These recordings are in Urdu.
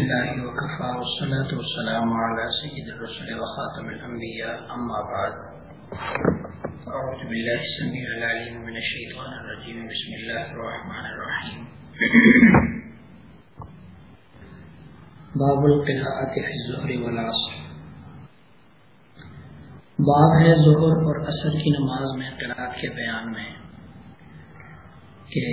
الله وكفى والصلاة والسلام على سيد الرسل وخاتم الأنبياء، أما بعد. أعوذ بالله السميع العليم من الشيطان الرجيم. بسم الله الرحمن الرحيم. باب القراءة في الظهر والعصر. باب ہے ظہر اور عصر کی نماز میں قراءت کے بیان میں کہ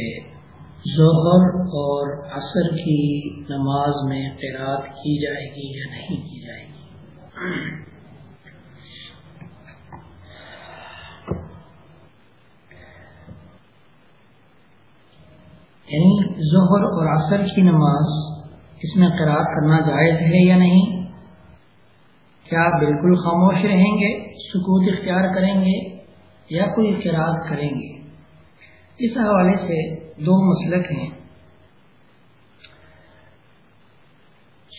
ظہر اور عصر کی نماز میں قرآد کی جائے گی یا نہیں کی جائے گی؟ یعنی ظہر اور عصر کی نماز اس میں قرآد کرنا جائز ہے یا نہیں؟ کیا بالکل خاموش رہیں گے، سکوت اختیار کریں گے یا کوئی قرآد کریں گے؟ اس حوالے سے دو مسلک ہیں۔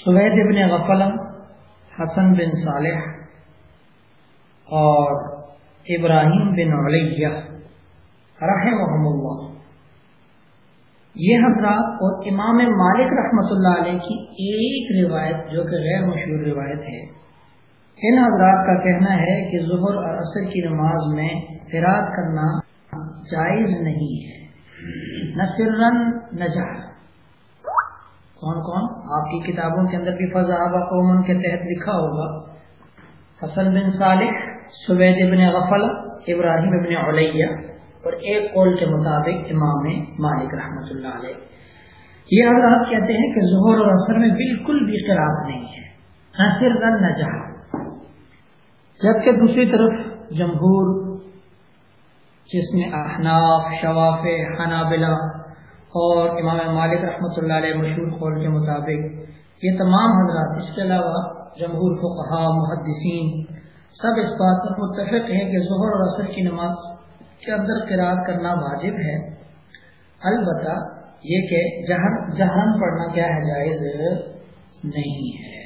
سوید ابن غفلم، حسن بن صالح اور ابراہیم بن علیہ رحم اللہ۔ یہ حضرات اور امام مالک رحمۃ اللہ علیہ کی ایک روایت جو کہ غیر مشہور روایت ہے۔ ان حضرات کا کہنا ہے کہ ظہر اور عصر کی نماز میں فراط کرنا جائز نہیں ہے۔ نہ سرن نہ جہر کون کون؟ آپ کی کتابوں کے اندر بھی فضا قومن کے تحت لکھا ہوگا۔ حسن بن صالح، سوید ابن غفل، ابراہیم ابن علیہ اور ایک قول کے مطابق امام مالک رحمۃ اللہ علیہ۔ یہ حضرات کہتے ہیں کہ ظہر اور اثر میں بالکل بھی خراب نہیں ہے۔ نہ سرن نہ جہر جبکہ دوسری طرف جمہور جس میں احناف، شواف، حنابلہ اور امام مالک رحمۃ اللہ علیہ مشہور قول کے مطابق یہ تمام حضرات، اس کے علاوہ جمہور فقہا محدثین، سب اس بات پر متفق ہیں کہ ظہر اور عصر کی نماز کے اندر قرآد کرنا واجب ہے۔ البتہ یہ کہ جہر جہرن پڑھنا کیا ہے جائز نہیں ہے۔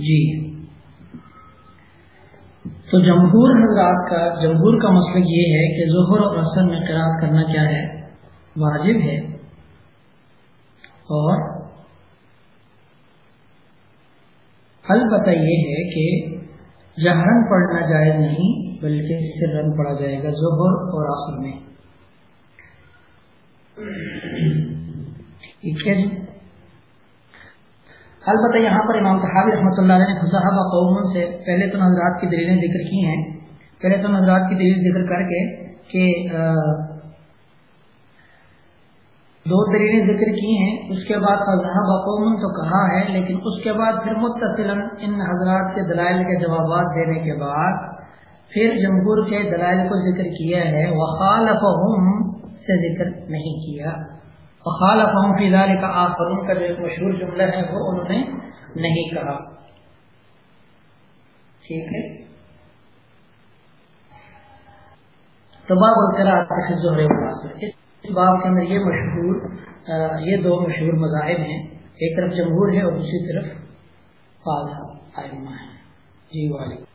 جی۔ تو جمہور حضرات کا جمہور کا مسئلہ یہ ہے کہ ظہر اور اثر میں قرآن کرنا کیا ہے؟ واجب ہے۔ اور البتہ یہ ہے کہ جہرن پڑھنا جائز نہیں، بلکہ اس سے رن پڑا جائے گا ظہر اور عصر میں۔ ہے جی البتہ یہاں پر امام صحابی رحمۃ اللہ علیہ نے صحابہ قوم سے پہلے تو نظرات کی دلیلیں ذکر کی ہیں۔ پہلے تو نظرات کی دلیل ذکر کر کے کہ دو دلیلیں ذکر کی ہیں۔ اس کے بعد صحابہ قوم تو کہا ہے، لیکن اس کے بعد پھر متصل ان حضرات کے دلائل کے جوابات دینے کے بعد پھر جمہور کے دلائل کو ذکر کیا ہے۔ وخالفہم سے ذکر نہیں کیا۔ خالف فی ذلك آخرون کا جو ایک مشہور جملہ ہے وہ انہوں نے نہیں کہا۔ ٹھیک ہے۔ تو باب اس باب کے اندر یہ مشہور یہ دو مشہور مذاہب ہیں۔ ایک طرف جمہور ہے اور دوسری طرف فاضح آئمہ ہے جی وعلیکم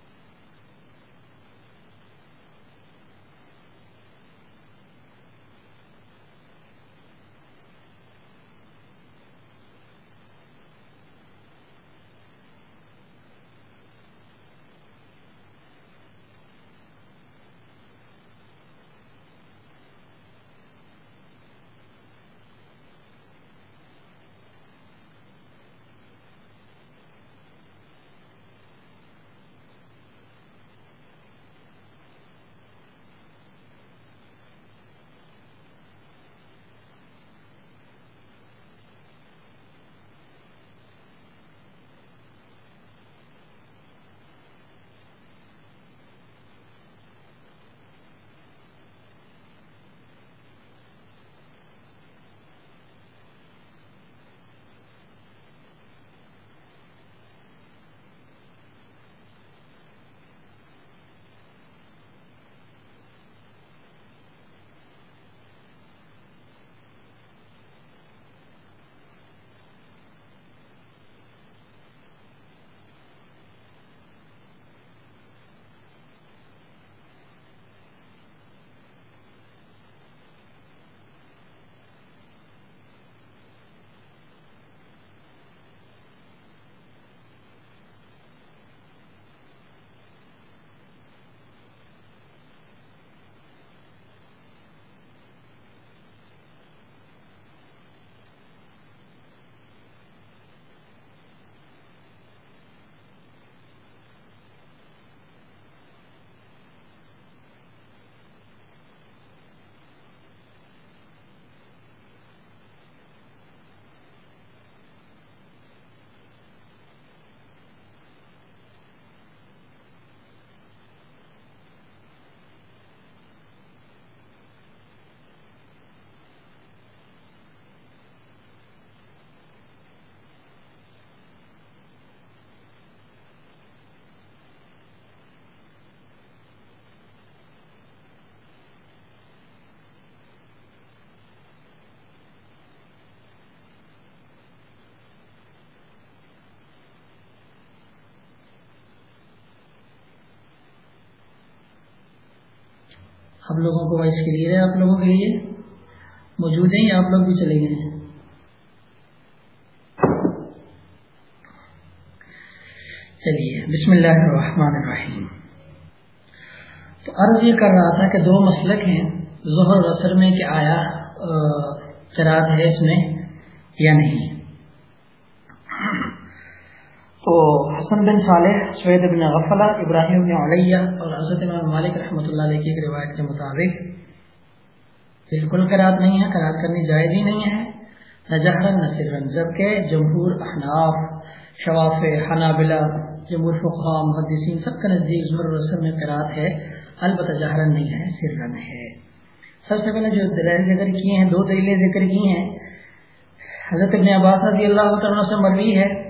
آپ لوگوں کو وائس کلیئر ہے آپ لوگوں کے لیے؟ موجود ہیں یا آپ لوگ بھی چلے گئے ہیں؟ چلیے، بسم اللہ الرحمن الرحیم۔ تو عرض یہ کر رہا تھا کہ دو مسلک ہیں، ظہر اثر میں کہ آیا چراغ ہے اس میں یا نہیں؟ تو حسن بن صالح، سوید بن غفلہ، ابراہیم بن علیہ اور حضرت امام مالک رحمۃ اللہ علیہ کی ایک روایت کے مطابق بالکل قرآد نہیں ہے قرآد کرنی جائز ہی نہیں ہے، نہ جہرن، نہ سرن، جبکہ جمہور احناف، شواف حنابلہ، جمہور فقہ محدثین سب کا نزدیک ظہر و اثر میں قرآد ہے، البتہ جہرن نہیں ہے، سرن ہے۔ سب سے پہلے جو دلائل ذکر کیے ہیں، دو دلیلیں ذکر کی ہیں۔ حضرت ابن عباس رضی اللہ تعالیٰ سے مروی ہے۔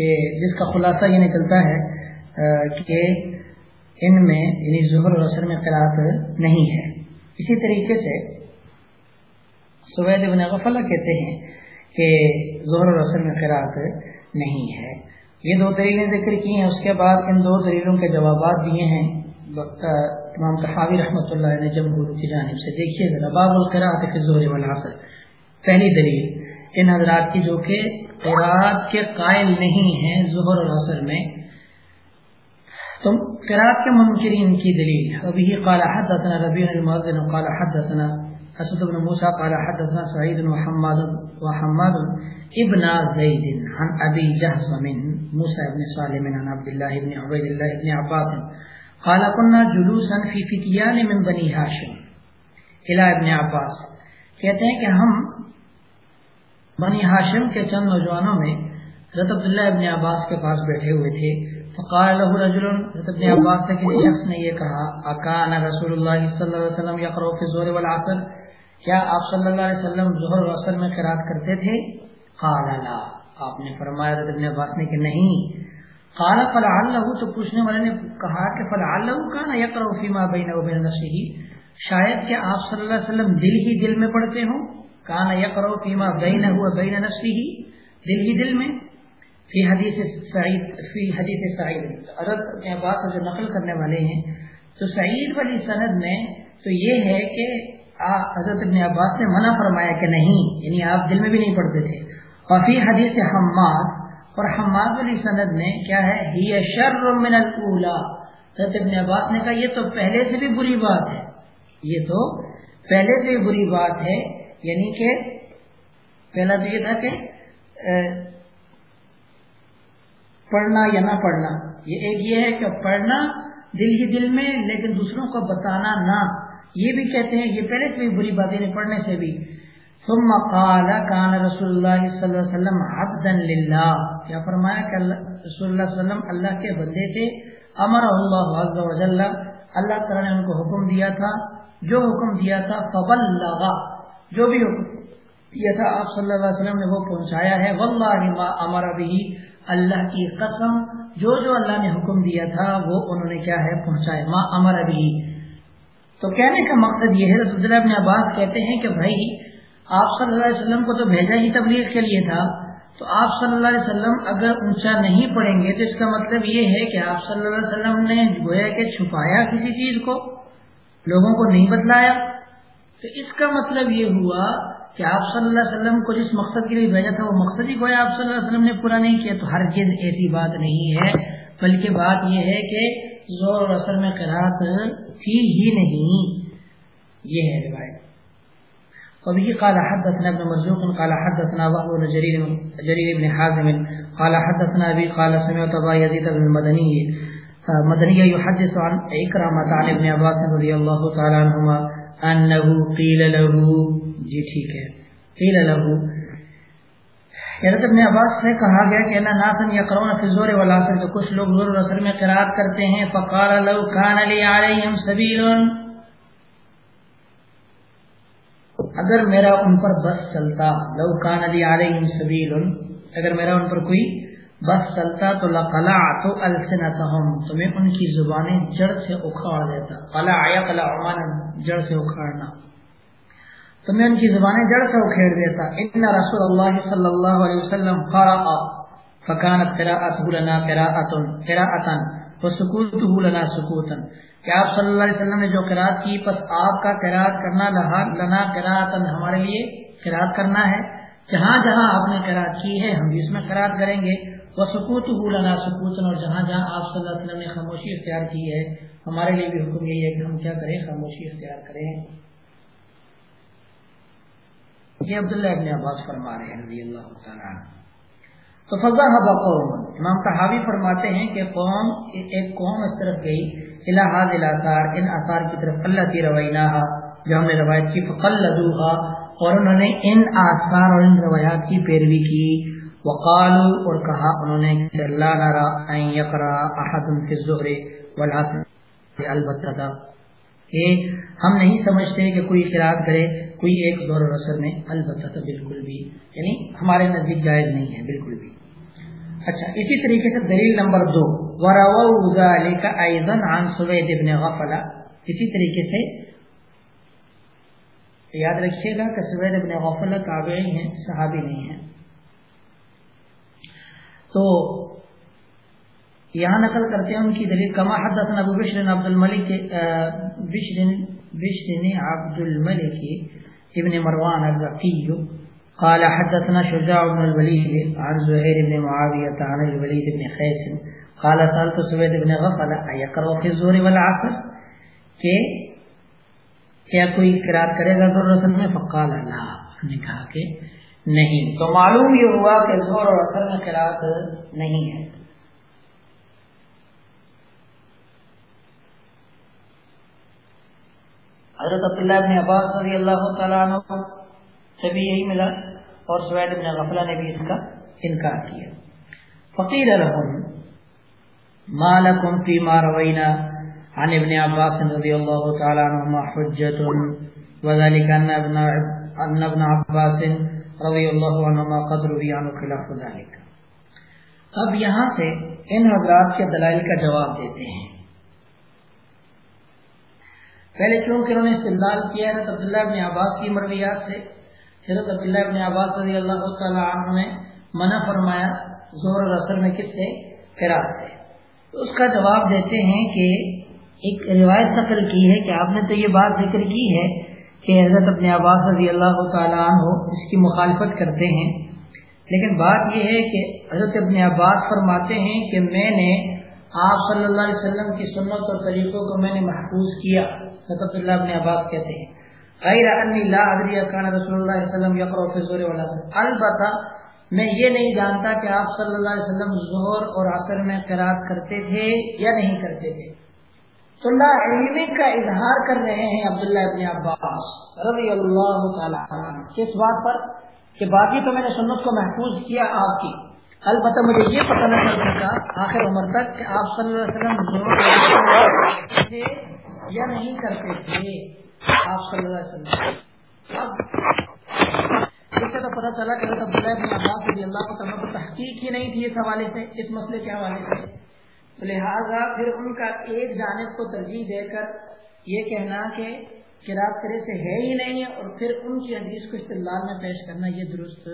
کہ جس کا خلاصہ یہ نکلتا ہے کہ ان میں یعنی ظہر و اثر میں قرآت نہیں ہے۔ اسی طریقے سے سوید ابن غفلہ کہتے ہیں کہ ظہر و اثر میں قرآت نہیں ہے۔ یہ دو دلیلیں ذکر کی ہیں۔ اس کے بعد ان دو دلیلوں کے جوابات دیے ہیں۔ امام تحاوی رحمۃ اللہ نے جمہور کی جانب سے دیکھیے ذرا، باب القراءت فی الظہر والعصر۔ پہلی دلیل، ان حضرات کی جو کہ قراءت کے قائل نہیں ہیں ظہر اور عصر میں۔ تو قراءت کے منکرین کی دلیل۔ ابھی قال حدثنا ربیع المؤذن، قال حدثنا حسد بن موسى، قال حدثنا سعيد وحماد وحماد ابن زيد عن ابي جهز من موسى بن سالم، عن عبد الله بن عبيد الله بن عباس، قال كنا جلوسا في فتيان من بني هاشم. الى ابن عباس، کہتے ہیں کہ ہم بنی ہاشم کے چند نوجوانوں میں حضرت عبداللہ ابن عباس کے پاس بیٹھے ہوئے تھے۔ فقال له رجل، حضرت ابن عباس سے کسی شخص نے یہ کہا، اکان رسول اللہ صلی اللہ علیہ وسلم یقرأ في الظهر والعصر؟ کیا آپ صلی اللہ علیہ وسلم ظہر و عصر میں قرات کرتے تھے؟ قال، لا. آپ نے فرمایا، حضرت ابن عباس نے کہ نہیں۔ قال فلعله تو پوچھنے والے نے کہا کہ فلعله كان يقرأ فيما بينه وبين نفسه شاید کہ آپ صلی اللہ علیہ وسلم دل ہی دل میں پڑھتے ہوں؟ کان يقرأ فيما بينه وبين نفسه دل ہی دل میں، فی حدیث سعید، فی حدیث سعید۔ حضرت ابن عباس جو نقل کرنے والے ہیں، تو سعید والی سند میں تو یہ ہے کہ حضرت ابن عباس نے منع فرمایا کہ نہیں یعنی آپ دل میں بھی نہیں پڑھتے تھے۔ اور فی حدیث حماد، اور حماد علی سند میں کیا ہے؟ یہ شر من الاولا حضرت ابن عباس نے کہا، یہ تو پہلے سے بھی بری بات ہے۔ یہ تو پہلے سے بھی بری بات ہے۔ یعنی کہ پہلا تو یہ تھا کہ پڑھنا یا نہ پڑھنا، یہ ایک یہ ہے کہ پڑھنا دل ہی دل میں، لیکن دوسروں کو بتانا نہ۔ یہ بھی کہتے ہیں، یہ پہلے سے بری بات ہے پڑھنے سے بھی۔ ثم قال كان رسول اللہ صلی اللہ علیہ وسلم عبدا للہ۔ کیا فرمایا کہ رسول اللہ صلی اللہ علیہ وسلم اللہ کے بندے تھے؟ امر اللہ عز و جل۔ اللہ تعالی نے ان کو حکم دیا تھا۔ جو حکم دیا تھا فبلغ جو بھی حکم دیا تھا آپ صلی اللہ علیہ وسلم نے وہ پہنچایا ہے۔ واللہ ما امر به، اللہ کی قسم، جو جو اللہ نے حکم دیا تھا، وہ انہوں نے کیا ہے، پہنچایا۔ ما امر به۔ تو کہنے کا مقصد یہ ہے رسول اللہ ابن عباس کہتے ہیں کہ بھائی، آپ صلی اللہ علیہ وسلم کو تو بھیجا ہی تبلیغ کے لیے تھا۔ تو آپ صلی اللہ علیہ وسلم اگر اونچا نہیں پڑھیں گے، تو اس کا مطلب یہ ہے کہ آپ صلی اللہ علیہ وسلم نے گویا کہ چھپایا کسی چیز کو، لوگوں کو نہیں بدلایا تو اس کا مطلب یہ ہوا کہ آپ صلی اللہ علیہ وسلم کو جس مقصد کے لیے بھیجا تھا وہ مقصد ہی گویا آپ صلی اللہ علیہ وسلم نے پورا نہیں کیا، تو ہر چیز ایسی بات نہیں ہے۔ بلکہ بات یہ ہے کہ زور اور اثر میں قرآت تھی ہی نہیں۔ یہ ہے روایت۔ وبه قال حدثنا ابن مرزوق قال حدثنا وهو بن جرير جرير بن حازم، قال حدثنا ابي قال سمعت ابا يزيد بن المدني مدني يحدث عن اكرامه عن ابن عباس رضي الله تعالى عنهما انه قيل له جی ٹھیک ہے قيل له حضرت ابن عباس سے کہا گیا کہ انا ناسن یقرون فی الظهر والعصر، کہ کچھ لوگ ظہر و عصر میں قرات کرتے ہیں، فقال لو كان لي عليهم سبيل اگر میرا ان پر بس چلتا، لو کان علی علیہم سبیل، اگر میرا ان پر کوئی بس چلتا، تو لقلعت السنتهم تو میں ان کی زبانیں جڑ سے اکھاڑ دیتا۔ قلع یقلع عمانا جڑ سے اکھاڑنا۔ تو میں ان کی زبانیں جڑ سے اکھیڑ دیتا۔ ان رسول اللہ صلی اللہ علیہ وسلم قرأ فكانت قراءته لنا قراءة قراءة وسكوته لنا سكوتا کہ آپ صلی اللہ علیہ وسلم نے جو قرآن کی، پس آپ کا قرآن کرنا لنا قرآن ہمارے لیے قرآن کرنا ہے۔ جہاں جہاں آپ نے قرآن کی ہے، ہم بھی اس میں قرآن کریں گے۔ وہ سکوت لنا سکوتن اور جہاں جہاں آپ صلی اللہ علیہ وسلم نے خاموشی اختیار کی ہے، ہمارے لیے بھی حکم یہی ہے کہ ہم کیا کریں، خاموشی اختیار کریں۔ یہ عبداللہ ابن عباس فرما رہے ہیں، رضی اللہ تعالیٰ تو فضا حبا قوم، امام صحابی فرماتے ہیں کہ قوم، ایک قوم اس طرف گئی الہاد الاثار ان اثار کی طرف اللہ کی روینہ جو ہم نے روایت کی فقل لدوہا اور انہوں نے ان آثار اور ان روایات کی پیروی کی۔ وقالو اور کہا انہوں نے کہ اللہ نرا ان یقرا احد فی الظہر والعصر البتہ کہ ہم نہیں سمجھتے کہ کوئی قرآن کرے کوئی ایک دور اور اثر میں البتہ بالکل بھی یعنی ہمارے نزدیک جائز نہیں ہے، بالکل بھی۔ اچھا اسی طریقے سے دلیل نمبر دو کا ایزن عن سوید ابن غفلہ اسی طریقے سے یاد رکھیے گا کہ سوید ابن غفلہ تابعی ہیں، صحابی نہیں ہیں۔ تو یہاں نقل کرتے ہیں ان کی دلیل، کما حدثنا ابو بشر عبد الملک بشر بشر عبد الملک ابن مروان الرقی. قال حدثنا شجاع بن الوليد عن زهير بن معاوية عن الوليد بن خيس قال سألت سويد بن غفل أيقرأ في الزور والعصر؟ کہ کیا کوئی قرار کرے گا ضرورت میں؟ فقال اللہ نے کہا کہ نہیں۔ تو معلوم یہ ہوا کہ زور اور اثر میں قرات نہیں ہے۔ حضرت عبداللہ بن عباس رضی اللہ تعالیٰ عنہ سے بھی یہی ملا اور سوید بن غفلہ نے بھی اس کا انکار کیا۔ فقیر لهم ما لكم فيما روينا عن ابن عباس رضي الله تعالى عنهما حجة وذلك أن ابن أن ابن عباس رضي الله عنهما قد روي خلاف ذلك اب یہاں سے ان حضرات کے دلائل کا جواب دیتے ہیں۔ پہلے چونکہ انہوں نے استدلال کیا ہے عبداللہ ابن عباس کی مرویات سے، حضرت عبداللہ ابن عباس رضی اللہ تعالیٰ عنہ نے منع فرمایا زور اور اثر میں کس سے؟ قرآن سے۔ تو اس کا جواب دیتے ہیں کہ ایک روایت ذکر کی ہے کہ آپ نے تو یہ بات ذکر کی ہے کہ حضرت ابن عباس رضی اللہ تعالیٰ عنہ اس کی مخالفت کرتے ہیں۔ لیکن بات یہ ہے کہ حضرت ابن عباس فرماتے ہیں کہ میں نے آپ صلی اللہ علیہ وسلم کی سنت اور طریقوں کو میں نے محفوظ کیا۔ حضرت اللہ ابن عباس کہتے ہیں، غیر انی لا ادری کان رسول اللہ علیہ وسلم یقرأ فی البتہ میں یہ نہیں جانتا کہ آپ صلی اللہ علیہ وسلم ظہر اور عصر میں قرات کرتے تھے یا نہیں کرتے تھے۔ تو لا علمی کا اظہار کر رہے ہیں عبداللہ ابن عباس رضی اللہ تعالی عنہ۔ کس بات پر؟ کہ باقی تو میں نے سنت کو محفوظ کیا آپ کی۔ البتہ مجھے یہ پتہ نہ چل سکا آخر عمر تک کہ آپ صلی اللہ علیہ وسلم تھے یا نہیں کرتے تھے آپ صلی اللہ علیہ وسلم۔ اس سے تو پتہ چلا کہ عبداللہ بن عباس رضی اللہ عنہ کو تحقیق ہی نہیں تھی اس حوالے سے، اس مسئلے کے حوالے سے۔ لہٰذا پھر ان کا ایک جانب کو ترجیح دے کر یہ کہنا کہ قرآب کرے سے ہے ہی نہیں ہے اور پھر ان کی حدیث کو استدلال میں پیش کرنا یہ درست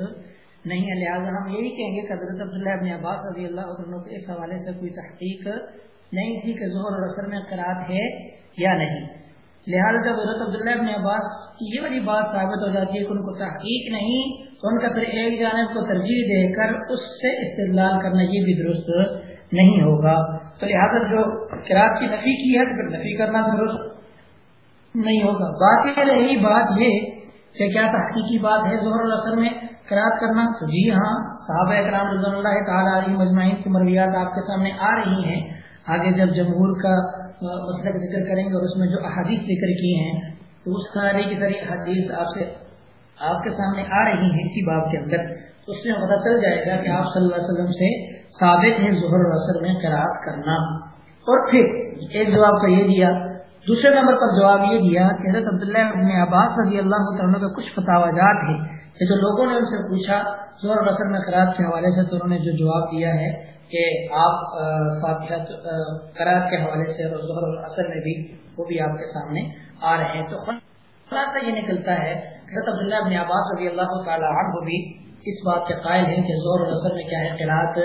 نہیں ہے۔ لہٰذا ہم یہی کہیں گے کہ حضرت عبداللہ ابن عباس رضی اللہ عنہ کو اس حوالے سے کوئی تحقیق نہیں تھی کہ ظہر اور اثر میں قرآد ہے یا نہیں۔ لہٰذا جب حضرت عبداللہ ابن عباس کی یہ والی بات ثابت ہو جاتی ہے کہ ان کو تحقیق نہیں، تو ان کا پھر ایک جانب کو ترجیح دے کر اس سے استدلال کرنا یہ بھی درست نہیں ہوگا۔ تو لہٰذا جو کراط کی نفی کی ہے تو پھر نفی کرنا درست نہیں ہوگا۔ باقی رہی بات یہ کہ کیا تحقیقی بات ہے ظہر الاثر میں قرآد کرنا؟ تو جی ہاں صحابہ اکرام رضی اللہ تعالیٰ علیہ مجمعین کی مرویات آپ کے سامنے آ رہی ہیں۔ آگے جب جمہور کا مسئلہ ذکر کریں گے اور اس میں جو احادیث ذکر کی ہیں، تو اس ساری کی ساری حدیث آپ سے آپ کے سامنے آ رہی ہیں اسی باب کے اندر۔ اس میں پتہ چل جائے گا کہ آپ صلی اللہ علیہ وسلم سے ثابت ہے ظہر اثر میں قرآد کرنا۔ اور پھر ایک جواب کا یہ دیا، دوسرے نمبر پر جواب یہ دیا کہ حضرت عبداللہ ابن عباس رضی اللہ عنہ کا کچھ فتح جات ہے کہ جو لوگوں نے ان سے پوچھا ظہر اثر میں قرآد کے حوالے سے، تو انہوں نے جو جواب دیا ہے کہ آپ فاتحہ قرار کے حوالے سے اور ظہر اثر میں بھی، وہ بھی آپ کے سامنے آ رہے ہیں۔ تو خلاصہ یہ نکلتا ہے، حضرت عبداللہ ابن عباس رضی اللہ تعالیٰ عنہ بھی اس بات کے قائل ہیں کہ زور اور اثر میں کیا ہے؟ قرآت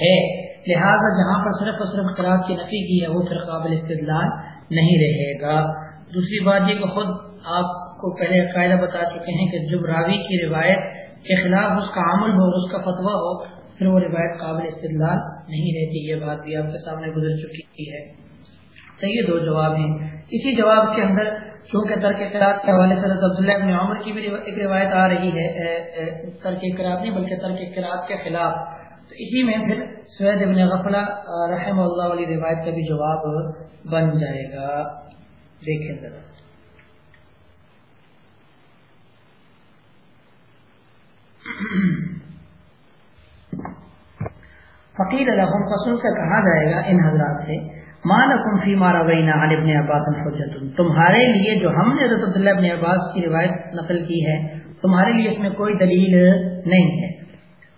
ہے۔ لہٰذا جہاں پر صرف اور صرف قرآت کی نفی کی ہے، وہ پھر قابل استدلال نہیں رہے گا۔ دوسری بات یہ کہ خود آپ کو پہلے قاعدہ بتا چکے ہیں کہ جب راوی کی روایت کے خلاف اس کا عمل ہو، اس کا فتویٰ ہو، پھر وہ روایت قابل استدلال نہیں رہتی۔ یہ بات بھی آپ کے سامنے گزر چکی ہے۔ تو یہ دو جواب ہیں۔ اسی جواب کے اندر چونکہ ترک اقرار کے حوالے سے عبداللہ ابن عمر کی بھی ایک روایت آ رہی ہے ترک اقرار نہیں بلکہ ترک اقرار کے خلاف۔ تو اسی میں پھر سید ابن غفلہ رحم اللہ علی روایت کا بھی جواب بن جائے گا۔ دیکھیں ذرا۔ فقیر الحم فصل کا کہا جائے گا ان حضرات سے مالکم فی مارا وینا عن ابن عباس حجت تمہارے لیے جو ہم نے حضرت عبداللہ ابن عباس کی روایت نقل کی ہے، تمہارے لیے اس میں کوئی دلیل نہیں ہے۔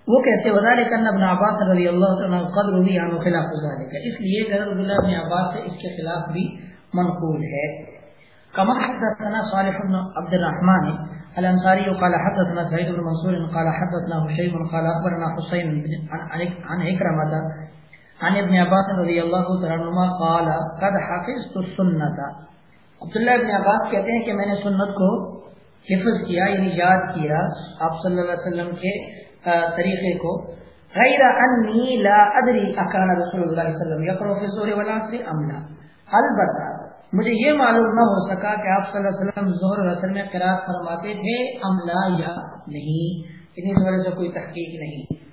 وہ کیسے وزال کرنا ابن عباس رضی اللہ عنہ قدر ہوئی عنہ خلاف ذالک اس لیے کہ حضرت عبداللہ ابن عباس سے اس کے خلاف بھی منقول ہے۔ كما حدثنا صالح بن عبد الرحمن الانصاري قال حدثنا سعيد بن منصور قال حدثنا هشيم قال اخبرنا حسين عن عكرمه عن ابن عباس رضی اللہ عنہ قال، قد حفظت السنت عبداللہ ابن عباس کہتے ہیں کہ میں نے سنت کو حفظ کیا یعنی یاد کیا آپ صلی اللہ علیہ وسلم کے طریقے کو۔ غیر انی لا ادری اکان رسول اللہ علیہ وسلم یقرو فی الظہر والعصر ام لا۔ البتہ، مجھے یہ معلوم نہ ہو سکا کہ آپ صلی اللہ علیہ وسلم ظہر اور عصر میں قرات فرماتے تھے ام لا یا نہیں اس وجہ سے کوئی تحقیق نہیں۔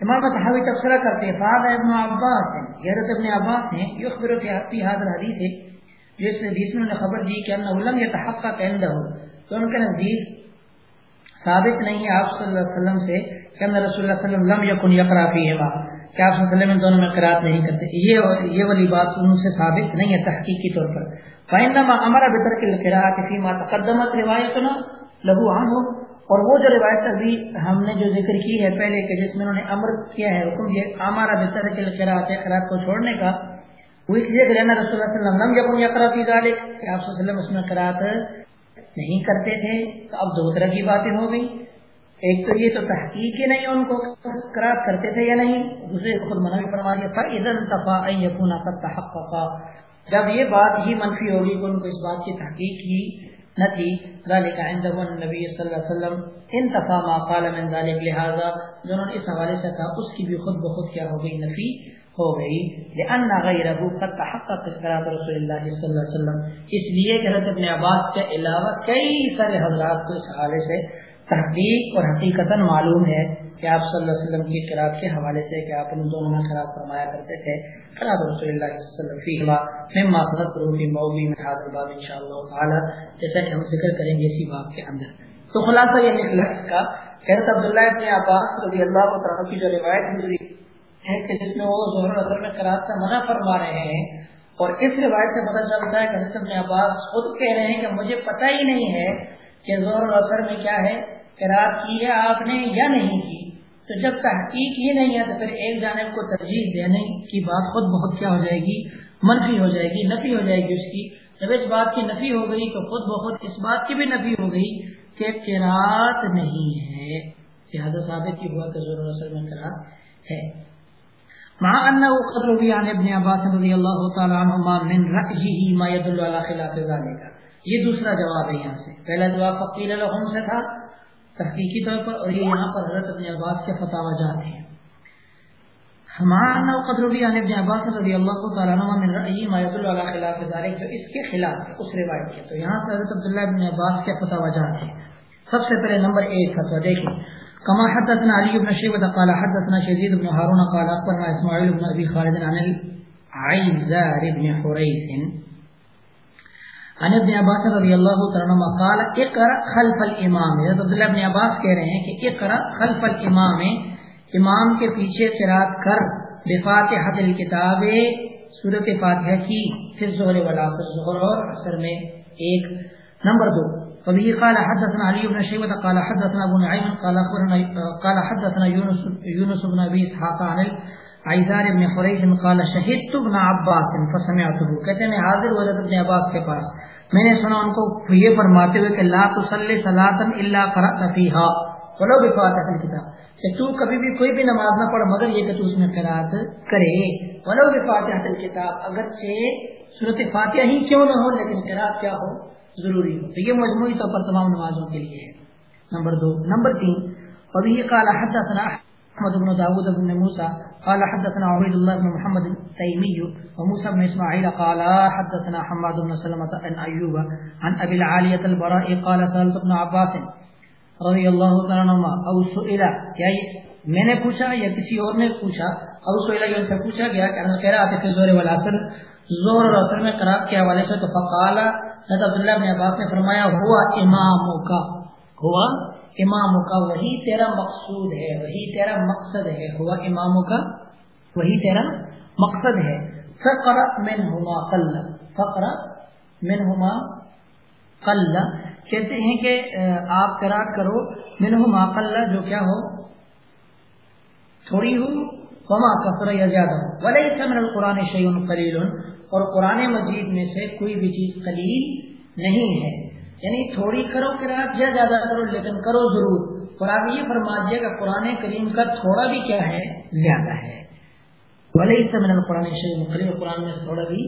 امام تحاوی تبصرہ کرتے ہیں فاض ابن عباس ہیں حضرت ابن عباس ہیں یخبر فی حاضر حدیث ہے، جو اس حدیث میں انہوں نے خبر دی کہ انہو لم یتحقق عندہ تو ان کے نزدیک ثابت نہیں ہے آپ صلی اللہ علیہ وسلم سے کہ ان رسول اللہ صلی اللہ علیہ وسلم لم یکن یقرا فیہما، کہ آپ صلی اللہ علیہ وسلم ان دونوں میں قرات نہیں کرتے یہ یہ والی بات ان سے ثابت نہیں ہے تحقیقی طور پر۔ فینما امر بترک القراءۃ فیما تقدمت روایتنا لہو عنہ اور وہ جو روایت ابھی ہم نے جو ذکر کی ہے پہلے کہ جس میں انہوں نے امر کیا ہے، حکم یہ ہمارا بہتر کے قرات اخراط کو چھوڑنے کا، وہ اس لیے کہ رہنا رسول اللہ صلی اللہ علیہ وسلم جب یقرا فی ذالک کہ آپ صلی اللہ علیہ وسلم اس میں قرات نہیں کرتے تھے، تو اب دو طرح کی باتیں ہو گئی ایک تو یہ تو تحقیق ہی نہیں ان کو قرات کرتے تھے یا نہیں، دوسرے خود منع بھی فرما دیا فاذا تفا ان يكون قد تحقق جب یہ بات ہی منفی ہوگی کہ ان کو اس بات کی تحقیق کی نتی ذالک عنده النبی صلی اللہ علیہ وسلم. انتفا ما قال من ذالک لہذا جنہوں اس حوالے سے کہا اس کی بھی خود بخود کیا ہو گئی، نفی ہو گئی. لأن غیرہ قد تحقق قرات رسول اللہ صلی اللہ علیہ وسلم. اس لیے کہ حضرت ابن عباس کے علاوہ کئی سارے حضرات کو اس حوالے سے تحقیق اور حقیقتا معلوم ہے۔ کہ آپ صلی اللہ علیہ وسلم کی قرات کے حوالے سے کہ آپ ان دونوں میں قرات فرمایا کرتے تھے۔ قرات رسول اللہ صلی اللہ علیہ وسلم فیہما مما سنذکر فی موضوع من هذا الباب انشاءاللہ تعالی، جیسا کہ ہم ذکر کریں گے اسی باب کے اندر۔ تو خلاصہ یہ نکلا اس کا، حضرت عبداللہ ابن عباس رضی اللہ عنہ کی جو روایت گزری ہے کہ جس میں وہ ظہر اثر میں قرات سے منع فرما رہے ہیں، اور اس روایت سے پتہ چلتا ہے کہ حضرت ابن عباس خود کہہ رہے ہیں کہ مجھے پتہ ہی نہیں ہے کہ ظہر اثر میں کیا ہے قرات کی ہے آپ نے یا نہیں کی۔ تو جب تحقیق یہ نہیں ہے تو پھر ایک جانب کو ترجیح دینے کی بات خود بہت کیا ہو جائے گی؟ منفی ہو جائے گی، نفی ہو جائے گی اس کی۔ جب اس بات کی نفی ہو گئی تو خود بخود اس بات کی بھی نفی ہو گئی کہ قرات نہیں ہے۔ لہذا ثابت کی ہوا کہ ضرور اثر میں قرات ہے۔ مع انه قد روي عن ابن عباس رضی اللہ تعالی عنہما من رأيه ما يدل على خلاف ذلك یہ دوسرا جواب ہے یہاں سے۔ پہلا جواب فقیل لهم سے تھا۔ تحقیقی طور پر اور یہ یہاں پر حضرت ابن عباس کے فتح جات ہیں۔ ہمارا قد روی عن ابن عباس رضی اللہ تعالیٰ عنہ من رأی ما يدل على خلاف ذلك جو اس کے خلاف اس روایت کے۔ تو یہاں سے حضرت عبداللہ ابن عباس کے فتح جات ہیں۔ سب سے پہلے نمبر ایک فتوہ دیکھیں۔ كما حدثنا علي بن شيبة قال حدثنا شديد بن هارون قال أخبرنا إسماعيل بن أبي خالد عن العيزار بن حريث عن ابن عباس رضی اللہ عنہ قال اقرا خلف الامام. حضرت عبداللہ ابن عباس کہہ رہے ہیں کہ اقرا خلف الامام، امام کے پیچھے قرات کر، بفاتحۃ الکتاب، سورۃ فاتحہ کی، پھر ظہر ولا ظہر اور عصر میں ایک. نمبر دو، وبه قال حدثنا علي بن شيبة قال حدثنا ابو نعيم قال اخبرنا، قال حدثنا يونس يونس بن ابي اسحاق عن عیزار ابن حریث قال شہدت ابن عباس فسمعته. کہتے ہیں میں حاضر ہوا ابن عباس کے پاس. میں نے سنا ان کو یہ فرماتے ہوئے کہ لا تصلی صلاتا الا قرأت فيها ولو بفاتحه الكتاب کہ تو کبھی بھی کوئی بھی نماز نہ پڑھ، مگر یہ کہ تو اس میں قرات کرے. ولو بفاتحه الكتاب اگرچہ صورت فاتحہ ہی کیوں نہ ہو، لیکن قرآن کیا ہو؟ ضروری ہو. تو یہ مجموعی طور پر تمام نمازوں کے لیے ہے. نمبر دو. نمبر تین. اور یہ قال حدثنا احمد بن داود بن موسى قال حدثنا عبيد الله بن محمد التيمي وموسى بن اسماعيل قال حدثنا حماد بن سلمة عن ايوب عن ابي العالية البراء قال سألت ابن عباس رضی اللہ تعالیٰ عنہ او سئلہ کیا میں نے پوچھا، یا کسی اور نے پوچھا؟ او سئلہ یہ ان سے پوچھا گیا کہ انہوں کہہ رہا تھا زور والعصر، زور اور عصر میں قرآن کے حوالے سے تو فقالا حضرت عبداللہ بن عباس نے فرمایا، ہوا اماموں کا ہوا اماموں کا وہی تیرا مقصود ہے، وہی تیرا مقصد ہے، ہوا اماموں کا وہی تیرا مقصد ہے۔ فقر منہما قل۔ فقر منہما قل۔ کہتے ہیں کہ آپ قرار کرو، منہما قل جو کیا ہو، تھوڑی ہو، وما کثر یا زیادہ ہو۔ ولیس من القرآن شیء قلیل۔ اور قرآن مجید میں سے کوئی بھی چیز قلیل نہیں ہے۔ یعنی تھوڑی کرو قرآن، یا زیادہ کرو، لیکن کرو ضرور۔ قرآن یہ فرما دیا کہ قرآن کریم کا تھوڑا بھی کیا ہے، زیادہ ہے۔ بھلے ہی من قرآن شریف مختلف قرآن میں تھوڑا بھی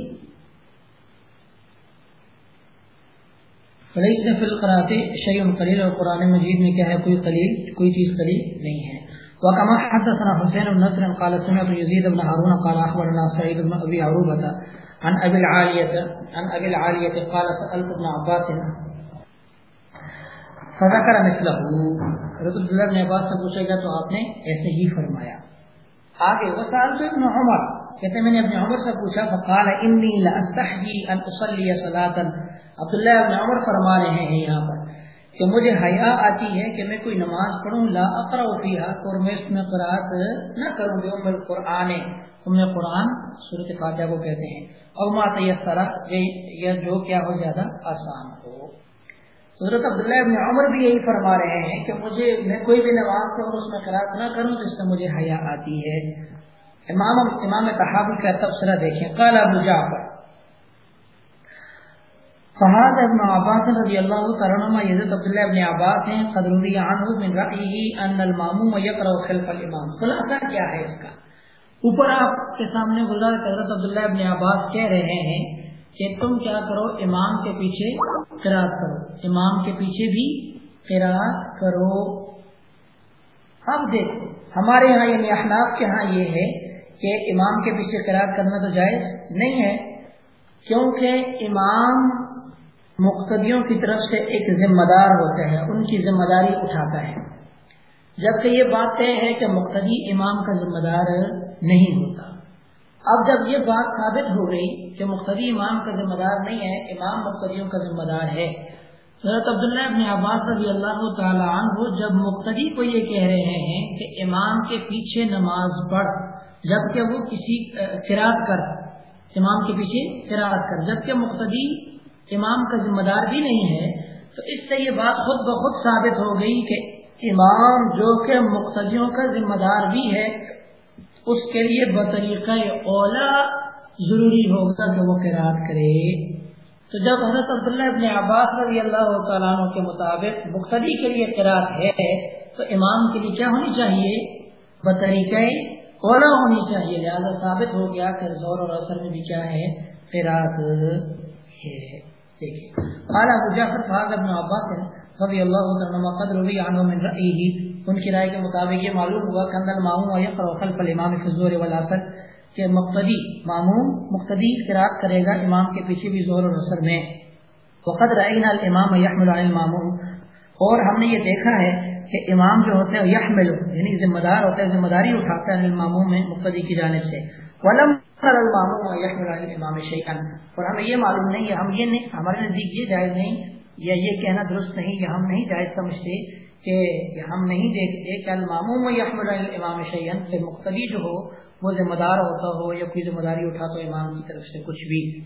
بھلے سے فل قراتے شیء قلیل اور قرآن مجید میں کیا ہے؟ کوئی قلیل، کوئی چیز قلیل نہیں ہے. وكما حدثنا حسين بن نصر قال سمعت يزيد بن هارون قال اخبرنا سعيد بن ابي عروبه عن ابي العاليه عن ابي العاليه قال سالت ابن عباس. فذکر مثلہ حضرت عبداللہ بن عباس سے پوچھے گا تو آپ نے ایسے ہی فرمایا. آگے وہ سال تو ابن عمر کہتے میں نے ابن عمر سے پوچھا، فقال انی لاستحجی ان اصلی صلاتا عبداللہ ابن عمر فرما رہے ہیں یہاں پر کہ مجھے حیا آتی ہے کہ میں کوئی نماز پڑھوں، لا اقرا فیہا، اور میں اس میں قرات نہ کروں گی ام القرآن ام قرآن سورۃ فاتحہ کو کہتے ہیں۔ اور ما تیسر یہ جو کیا ہو زیادہ آسان ہو۔ حضرت عبداللہ ابن عمر بھی یہی فرما رہے ہیں کہ مجھے میں کوئی بھی نماز پڑھوں اس میں قرات نہ کروں جس سے مجھے حیا آتی ہے۔ امام امام تحابی کا تبصرہ دیکھیں۔ قال ابو جعفر فہاد ابن عباس رضی اللہ تعالی عنہ حضرت عبداللہ ابن عباس ہیں، قد روی عنہ من رأیہ ان الماموم یقرأ خلف الامام خلاصہ کیا ہے اس کا؟ اوپر آپ کے سامنے گزار حضرت عبداللہ ابن عباس کہہ رہے ہیں کہ تم کیا کرو؟ امام کے پیچھے قرآن کرو۔ امام کے پیچھے بھی قرآن کرو۔ اب دیکھو، ہمارے یہاں یعنی احناف کے ہاں یہ ہے کہ امام کے پیچھے قرآن کرنا تو جائز نہیں ہے، کیونکہ امام مقتدیوں کی طرف سے ایک ذمہ دار ہوتے ہیں، ان کی ذمہ داری اٹھاتا ہے۔ جبکہ یہ بات طے ہے کہ مقتدی امام کا ذمہ دار نہیں ہوتا۔ اب جب یہ بات ثابت ہو گئی کہ مختری امام کا ذمہ دار نہیں ہے، امام مختریوں کا ذمہ دار ہے۔ حضرت عبداللہ ابن عباس رضی اللہ تعالیٰ عنہ جب مقتدی کو یہ کہہ رہے ہیں کہ امام کے پیچھے نماز پڑھ، جبکہ وہ کسی فراط کر امام کے پیچھے فراط کر جبکہ مقتدی امام کا ذمہ دار بھی نہیں ہے، تو اس سے یہ بات خود بخود ثابت ہو گئی کہ امام جو کہ مقتدیوں کا ذمہ دار بھی ہے اس کے لیے بطریقہ اولا ضروری ہوگا کہ وہ قرآن کرے۔ تو جب حضرت عبداللہ ابن عباس رضی اللہ تعالیٰ عنہ کے مطابق مختلف کے لیے قرآن ہے، تو امام کے لیے کیا ہونی چاہیے؟ بطریقہ اولا ہونی چاہیے۔ لہذا ثابت ہو گیا کہ زور اور اثر میں بھی کیا ہے؟ قرآن ہے۔ دیکھیے۔ اعلیٰ جعفر فاض ابن عباس رضی اللہ عنہ قد روی عنہ من رأیہ ان کی رائے کے مطابق یہ معلوم ہوا کہ اندر معموم یقرأ خلف الامام فی الظہر کہ مقتدی معموم مقتدی قرات کرے گا امام کے پیچھے بھی ظہر اور عصر میں۔ وقد رأینا الامام یحمل عن الماموم اور ہم نے یہ دیکھا ہے کہ امام جو ہوتے ہیں یحمل یعنی ذمہ دار ہوتا ہے ذمہ داری اٹھاتا ہے الماموم میں مقتدی کی جانب سے۔ ولم الماموم یحمل عن الامام شیئا اور ہمیں یہ معلوم نہیں ہم یہ نہیں، ہمارے نزدیک یہ جائز نہیں یا یہ کہنا درست نہیں یا ہم نہیں جائز سمجھتے۔ کہ ہم نہیں دیکھتے کہ الماموں میں یحمل امام شیئن سے مختلف جو ہو، وہ ذمہ دار ہوتا ہو یا کوئی ذمہ داری اٹھا تو امام کی طرف سے کچھ بھی۔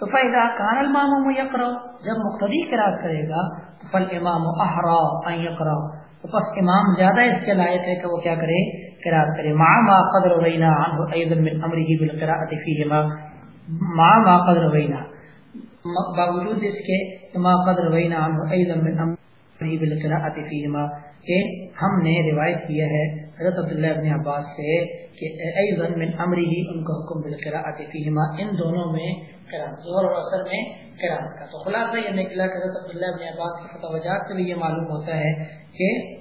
تو فائدہ کان الماموں میں یقرا جب مختلف قرار کرے گا، تو فل امام احرا یقرا تو بس امام زیادہ اس کے لائق ہے کہ وہ کیا کرے؟ قرار کرے۔ ماں ما قدر وینا من امره بالقراءه فيهما۔ ماں ما قدر وینا باوجود اس کے ما قدر وینا ایضا من امر کہ ہم نے روایت کیا ہے حضرت عبداللہ ابن عباس سے کہ ایضا من امری ہی ان کو حکم بالقراءت فیہما، ان دونوں میں قرآن زور اور اثر میں قرآن کا۔ تو خلاصہ یہ نکلا کہ حضرت عبداللہ ابن عباس کی فتح وجات سے بھی یہ معلوم ہوتا ہے کہ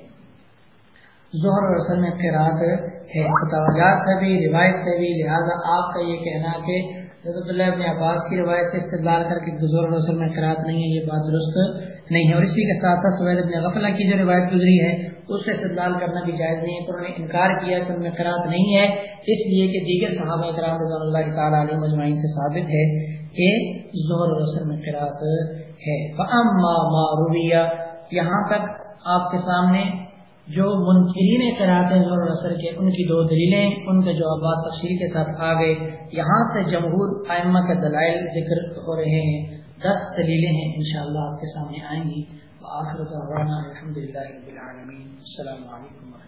ظہر اور اثر میں قرآن ہے۔ فتح وجات سے بھی، روایت سے بھی، لہذا آپ کا یہ کہنا کہ حضرت اللہ ابن عباس کی روایت سے استدلال کر کے ظہر اور اثر میں قرآن نہیں ہے، یہ بات درست نہیں ہے اور اسی کے ساتھ ساتھ سوید ابن غفلہ کی جو روایت گزری ہے، اس سے استدلال کرنا بھی جائز نہیں ہے تو انہوں نے انکار کیا کہ ان میں قرآن نہیں ہے۔ اس لیے کہ دیگر صحابہ کرام رضا اللہ تعالیٰ علیہ مجمعین سے ثابت ہے کہ ظہر اور میں قرآن ہے۔ فَأَمَّا مَا رُوِيَ، یہاں تک آپ کے سامنے جو منکرین قرآن ظہر اور اثر کے، ان کی دو دلیلیں، ان کے جوابات تفصیل کے ساتھ آ گئے یہاں سے جمہور ائمہ کے دلائل ذکر ہو رہے ہیں۔ دس دلیلیں ہیں انشاءاللہ آپ کے سامنے آئیں گی. آخر الحمد للہ رب العالمین. السلام علیکم